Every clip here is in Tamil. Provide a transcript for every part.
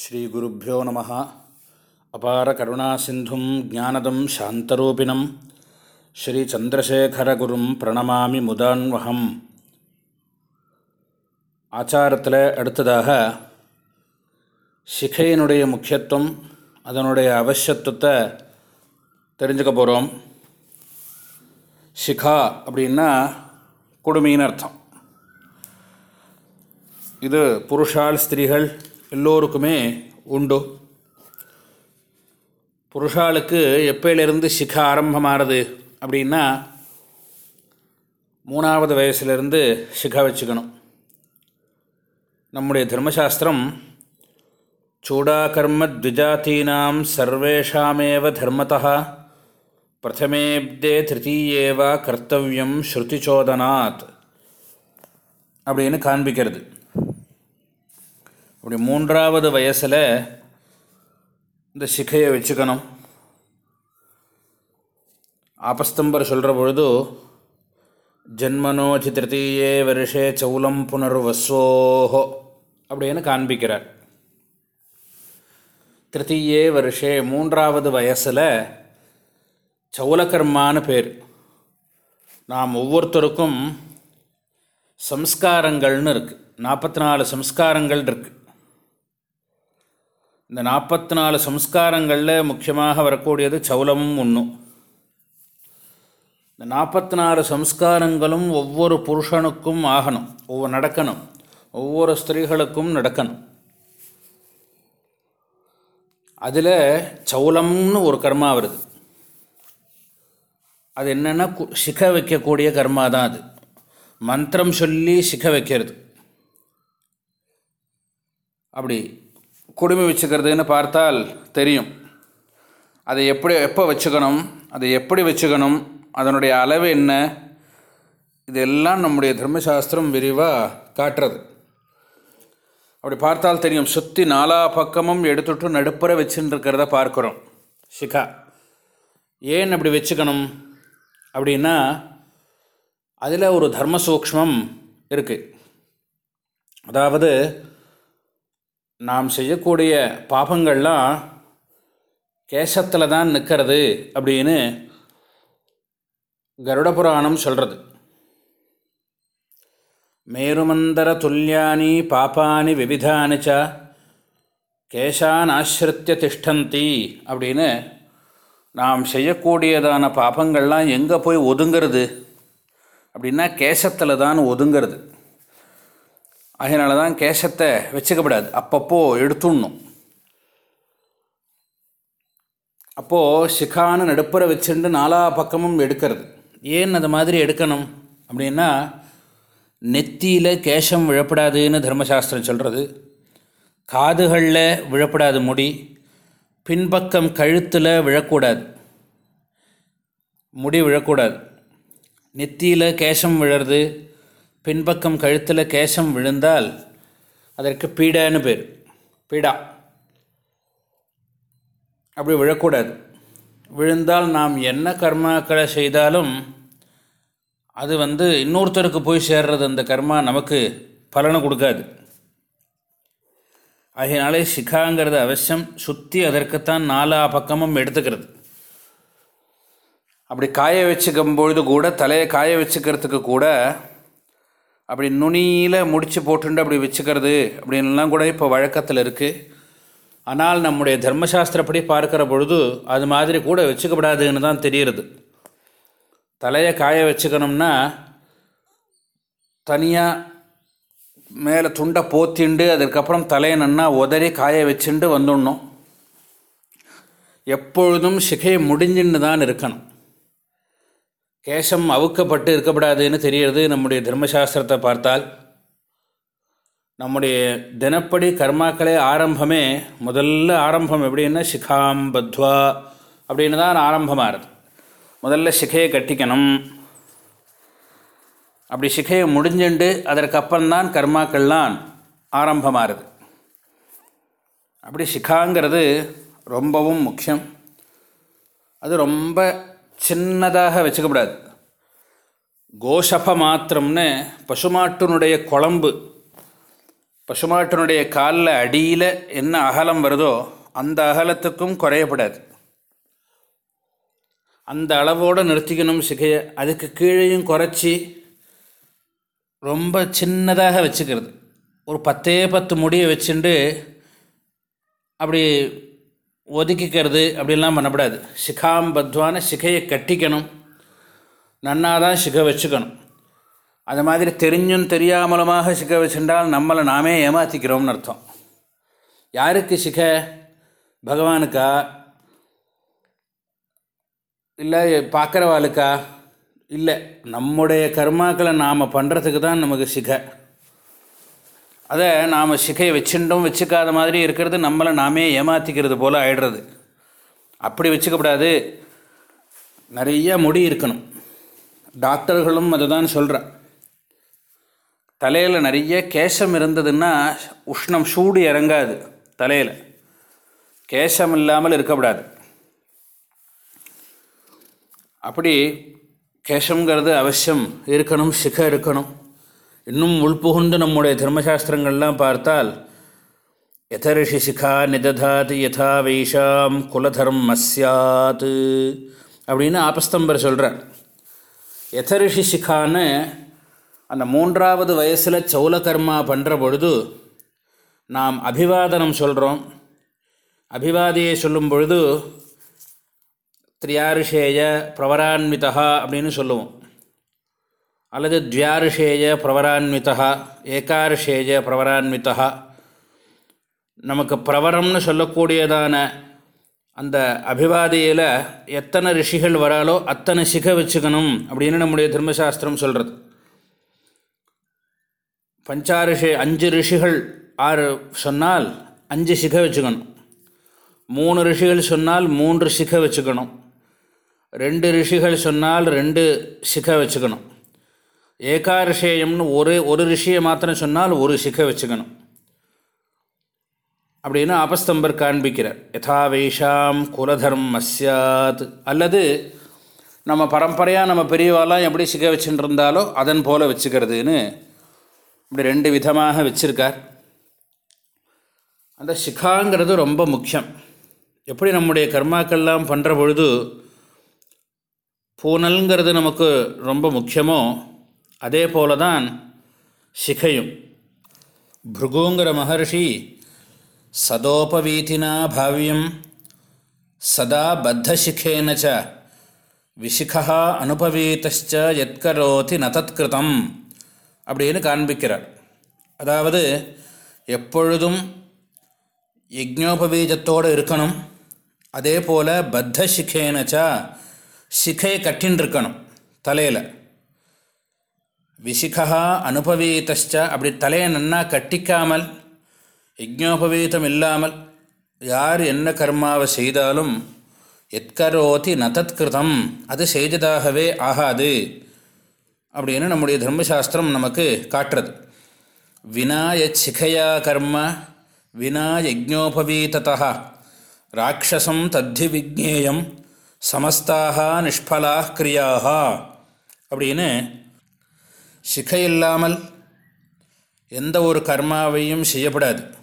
ஸ்ரீகுருப்போ நம அபார கருணா சிந்தும் ஜானதம் சாந்தரூபிணம். ஸ்ரீ சந்திரசேகரகுரும் பிரணமாமி முதான்வகம் ஆச்சாரத்தில் அடுத்ததாக சிகையினுடைய முக்கியத்துவம் அதனுடைய அவசியத்துவத்தை தெரிஞ்சுக்க போகிறோம் சிகா அப்படின்னா குடுமின்னு அர்த்தம். இது புருஷால் ஸ்திரீகள் எல்லோருக்குமே உண்டு. புருஷாளுக்கு எப்பயிலிருந்து சிகா ஆரம்பமாகிறது அப்படின்னா மூணாவது வயசுலேருந்து சிகா வச்சுக்கணும். நம்முடைய தர்மசாஸ்திரம் சூடாகர்ம த்விஜாத்தீனாம் சர்வேஷாமேவ தர்மத்தா பிரதமேப்தே திருத்தீயேவா கர்த்தவியம் ஸ்ருதிச்சோதனாத் அப்படின்னு காண்பிக்கிறது. அப்படி மூன்றாவது வயசில் இந்த சிகையை வச்சுக்கணும். ஆபஸ்தம்பர் சொல்கிற பொழுது ஜென்மனோதி திருத்தீயே வருஷே சௌலம் புனர்வசோஹோ அப்படின்னு காண்பிக்கிறார். திருத்தீயே வருஷே மூன்றாவது வயசில் சௌலகர்மான்னு பேர். நாம் ஒவ்வொருத்தருக்கும் சம்ஸ்காரங்கள்னு இருக்குது நாற்பத்தி நாலு சம்ஸ்காரங்கள் இருக்குது இந்த நாற்பத்தி நாலு சம்ஸ்காரங்களில் முக்கியமாக வரக்கூடியது சௌலமும் ஒன்றும் இந்த நாற்பத்தி நாலு சம்ஸ்காரங்களும் ஒவ்வொரு புருஷனுக்கும் ஆகணும் ஒவ்வொரு நடக்கணும் ஒவ்வொரு ஸ்திரீகளுக்கும் நடக்கணும். அதில் சௌலம்னு ஒரு கர்மா வருது. அது என்னென்னா சிக வைக்கக்கூடிய கர்மா தான் அது. மந்திரம் சொல்லி சிக வைக்கிறது. அப்படி குடுமி வச்சுக்கிறதுன்னு பார்த்தால் தெரியும். அதை எப்படி எப்போ வச்சுக்கணும் அதை எப்படி வச்சுக்கணும் அதனுடைய அளவு என்ன இதெல்லாம் நம்முடைய தர்மசாஸ்திரம் விரிவாக காட்டுறது. அப்படி பார்த்தால் தெரியும். சுற்றி நாலா பக்கமும் எடுத்துட்டு நடுப்புற வச்சுருக்கிறத பார்க்குறோம். சிகா ஏன் அப்படி வச்சுக்கணும்? அப்படின்னா அதில் ஒரு தர்ம சூக்ஷ்மம் இருக்குது அதாவது நாம் செய்யக்கூடிய பாபங்கள்லாம் கேசத்தில் தான் நிற்கிறது அப்படின்னு கருட புராணம் சொல்கிறது மேருமந்தர துல்லியானி பாப்பானி விவிதானிச்சா கேசான் கேஷான் ஆசிரித்திய திஷ்டந்தி அப்படின்னு நாம் செய்யக்கூடியதான பாபங்கள்லாம் எங்கே போய் ஒதுங்கிறது அப்படின்னா கேசத்தில் தான் ஒதுங்கிறது. அதனால தான் கேசத்தை வச்சுக்கப்படாது. அப்பப்போ எடுத்துடணும். அப்போது சிக்கான நடுப்புற வச்சுட்டு நாலா பக்கமும் எடுக்கிறது. ஏன் அது மாதிரி எடுக்கணும்? அப்படின்னா நெத்தியில் கேசம் விழப்படாதுன்னு தர்மசாஸ்திரம் சொல்கிறது காதுகளில் விழப்படாது முடி. பின்பக்கம் கழுத்தில் விழக்கூடாது. முடி விழக்கூடாது. நெத்தியில் கேசம் விழறது. பின்பக்கம் கழுத்தில் கேசம் விழுந்தால் அதற்கு பீடான்னு பேர். பீடா. அப்படி விழக்கூடாது. விழுந்தால் நாம் என்ன கர்மாக்களை செய்தாலும் அது வந்து இன்னொருத்தருக்கு போய் சேர்றது அந்த கர்மா நமக்கு பலனை கொடுக்காது. ஆகையினாலே சிகாங்கிறது அவசியம். சுற்றி அதற்குத்தான் நாலா பக்கமும் எடுத்துக்கிறது. அப்படி காய வச்சுக்கும் பொழுது கூட தலையை காய வச்சுக்கிறதுக்கு கூட அப்படி நுனியில் முடித்து போட்டுண்டு அப்படி வச்சுக்கிறது அப்படின்லாம் கூட இப்போ வழக்கத்தில் இருக்குது ஆனால் நம்முடைய தர்மசாஸ்திரப்படி பார்க்குற பொழுது அது மாதிரி கூட வச்சுக்கப்படாதுன்னு தான் தெரிகிறது. தலையை காய வச்சுக்கணும்னா தனியாக மேலே துண்டை போத்திண்டு அதுக்கப்புறம் தலையை நன்னா உதறி காய வச்சுண்டு வந்துடணும். எப்பொழுதும் சிகை முடிஞ்சுன்னு தான் இருக்கணும். கேசம் அவுக்கப்பட்டு இருக்கப்படாதுன்னு தெரிகிறது. நம்முடைய தர்மசாஸ்திரத்தை பார்த்தால் நம்முடைய தினப்படி கர்மாக்களே ஆரம்பமே முதல்ல ஆரம்பம் எப்படின்னா சிகாம் பத்வா அப்படின்னு தான் ஆரம்பமாகிறது முதல்ல சிகையை கட்டிக்கணும். அப்படி சிகையை முடிஞ்சுண்டு அதற்கப்புறம்தான் கர்மாக்கள்லாம் ஆரம்பமாகுது அப்படி சிகாங்கிறது ரொம்பவும் முக்கியம். அது ரொம்ப சின்னதாக வச்சுக்கப்படாது. கோஷப மாத்திரம்னு பசுமாட்டினுடைய குழம்பு பசுமாட்டினுடைய காலில் அடியில் என்ன அகலம் வருதோ அந்த அகலத்துக்கும் குறையப்படாது. அந்த அளவோடு நிறுத்திக்கணும் சிகையை. அதுக்கு கீழேயும் குறைச்சி ரொம்ப சின்னதாக வச்சுக்கிறது. ஒரு பத்தே பத்து முடியை வச்சுட்டு அப்படி ஒதுக்கிக்கிறது அப்படிலாம் பண்ணக்கூடாது சிகாம்பத்வான சிகையை கட்டிக்கணும். நன்னாக தான் சிகை வச்சுக்கணும். அது மாதிரி தெரிஞ்சும் தெரியாமலுமாக சிகை வச்சுட்டால் நம்மளை நாமே ஏமாற்றிக்கிறோம்னு அர்த்தம். யாருக்கு சிகை? பகவானுக்கா? இல்லை பார்க்குறவாளுக்கா? இல்லை. நம்முடைய கர்மாக்களை நாம் பண்ணுறதுக்கு தான் நமக்கு சிகை. அதை நாம் சிகையை வச்சுட்டோம் வச்சுக்காத மாதிரி இருக்கிறது நம்மளை நாமே ஏமாற்றிக்கிறது போல் ஆயிடுறது. அப்படி வச்சுக்கப்படாது. நிறைய முடி இருக்கணும். டாக்டர்களும் அதை தான் சொல்கிறேன் தலையில் நிறைய கேசம் இருந்ததுன்னா உஷ்ணம் சூடு இறங்காது தலையில். கேசம் இல்லாமல் இருக்கக்கூடாது. அப்படி கேசங்கிறது அவசியம். இருக்கணும் சிகை இருக்கணும் இன்னும் உள்புகுந்து நம்முடைய தர்மசாஸ்திரங்கள்லாம் பார்த்தால் யதரிஷி சிகா நிததாதி யதா வைஷாம் குலதர்ம சாத்து அப்படின்னு ஆபஸ்தம்பர் சொல்கிறார் யதரிஷி சிகான்னு அந்த மூன்றாவது வயசில் சௌலகர்மா பண்ணுற பொழுது நாம் அபிவாதனம் சொல்கிறோம் அபிவாதியை சொல்லும் பொழுது திரியாரிஷேய பிரவரான்விதா அப்படின்னு சொல்லுவோம். அல்லது த்வியாரிஷேய பிரவரான்விதா ஏகாரிஷேய பிரவரான்விதா நமக்கு பிரவரம்னு சொல்லக்கூடியதான அந்த அபிவாதியில் எத்தனை ரிஷிகள் வராலோ அத்தனை சிக வச்சுக்கணும் அப்படின்னு நம்முடைய தர்மசாஸ்திரம் சொல்கிறது பஞ்சாரிஷி அஞ்சு ரிஷிகள் ஆறு சொன்னால் அஞ்சு சிக வச்சுக்கணும். மூணு ரிஷிகள் சொன்னால் மூன்று சிக வச்சுக்கணும். ரெண்டு ரிஷிகள் சொன்னால் ரெண்டு சிக வச்சுக்கணும். ஏகாரிஷேயம்னு ஒரு ஒரு ரிஷியை மாத்திரம் சொன்னால் ஒரு சிக வச்சுக்கணும். அப்படின்னு ஆபஸ்தம்பர் காண்பிக்கிறார். யதா வைஷாம் குலதர்ம அல்லது நம்ம பரம்பரையாக நம்ம பெரியவாலாம் எப்படி சிக்க வச்சுட்டு இருந்தாலோ அதன் போல் வச்சுக்கிறதுன்னு இப்படி ரெண்டு விதமாக வச்சுருக்கார். அந்த சிக்காங்கிறது ரொம்ப முக்கியம். எப்படி நம்முடைய கர்மாக்கள்லாம் பண்ணுற பொழுது பூனல்ங்கிறது நமக்கு ரொம்ப முக்கியமோ அதே போல தான் சிகையும். பிருகுங்கிற மகர்ஷி சதோபவீதினா பாவியம் சதா பத்தசிகேன ச விசிகா அனுபவீத்தச்ச எத்கரோதி நதத்கிருதம் அப்படின்னு காண்பிக்கிறார். அதாவது எப்பொழுதும் யஜ்ஞோபவீஜத்தோடு இருக்கணும் அதே போல் பத்த சிகேனச்சா சிகை கட்டின்னு இருக்கணும் தலையில். விசிகா அனுபவீதச்ச அப்படி தலையை நன்னா கட்டிக்காமல் யஜ்ஞோபவீதம் இல்லாமல் யார் என்ன கர்மாவை செய்தாலும் எத்கரோதி நதத்கிருதம் அது செய்ததாகவே ஆகாது அப்படின்னு நம்முடைய தர்மசாஸ்திரம் நமக்கு காட்டுறது. வினாய சிகையா கர்ம வினா யஜ்ஞோபவீதா ராட்சசம் தத்தி விக்னேயம் சமஸ்தாக நிஷ்பலா கிரியாக அப்படின்னு சிகையில்லாமல் எந்த ஒரு கர்மாவையும் செய்யப்படாது.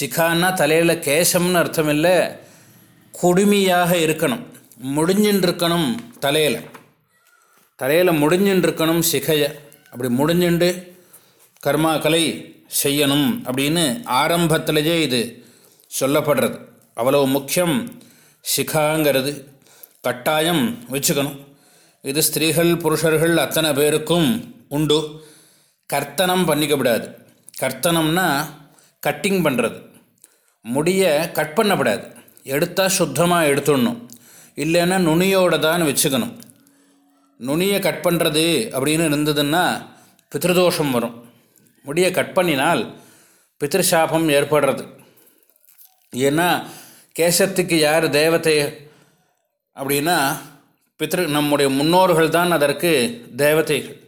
சிகான்னா தலையில் கேசம்னு அர்த்தம் இல்லை குடுமியாக இருக்கணும். முடிஞ்சின்றிருக்கணும் தலையில். தலையில் முடிஞ்சின்றிருக்கணும் சிகையை. அப்படி முடிஞ்சுண்டு கர்மாக்களை செய்யணும் அப்படின்னு ஆரம்பத்திலேயே இது சொல்லப்படுறது. அவ்வளோ முக்கியம் சிகாங்கிறது. கட்டாயம் வச்சுக்கணும். இது ஸ்திரீகள் புருஷர்கள் அத்தனை பேருக்கும் உண்டு. கர்த்தனம் பண்ணிக்கப்படாது. கர்த்தனம்னா கட்டிங் பண்ணுறது முடியை கட் பண்ணப்படாது. எடுத்தால் சுத்தமாக எடுத்துடணும். இல்லைன்னா நுனியோடு தான் வச்சுக்கணும். நுனியை கட் பண்ணுறது அப்படின்னு இருந்ததுன்னா பித்ருதோஷம் வரும். முடியை கட் பண்ணினால் பித்ருஷாபம் ஏற்படுறது. ஏன்னா கேசத்துக்கு யார் தேவதை அப்படின்னா பித்ரு நம்முடைய முன்னோர்கள் தான் அதற்கு தேவதைகள்.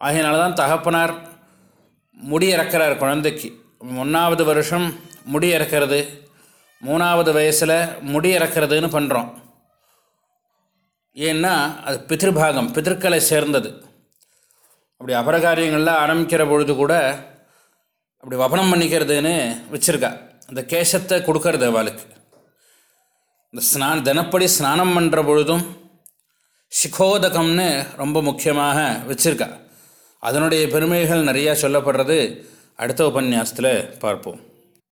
ஆகையினால தான் தகப்பனார் முடி இறக்கிறார் குழந்தைக்கு. ஒன்றாவது வருஷம் முடி இறக்கிறது மூணாவது வயசில் முடி இறக்கிறதுன்னு பண்ணுறோம் ஏன்னா அது பிதிருபாகம் பித்திருக்களை சேர்ந்தது. அப்படி அபரகாரியங்கள்லாம் ஆரம்பிக்கிற பொழுது கூட அப்படி வபனம் பண்ணிக்கிறதுன்னு வச்சுருக்கா. அந்த கேசத்தை கொடுக்கறது அவளுக்கு. இந்த ஸ்நான தினப்படி ஸ்நானம் பண்ணுற பொழுதும் சிகோதகம்னு ரொம்ப முக்கியமாக வச்சுருக்கா. அதனுடைய பெருமைகள் நிறையா சொல்லப்படுறது அடுத்த உபன்யாசத்தில் பார்ப்போம்.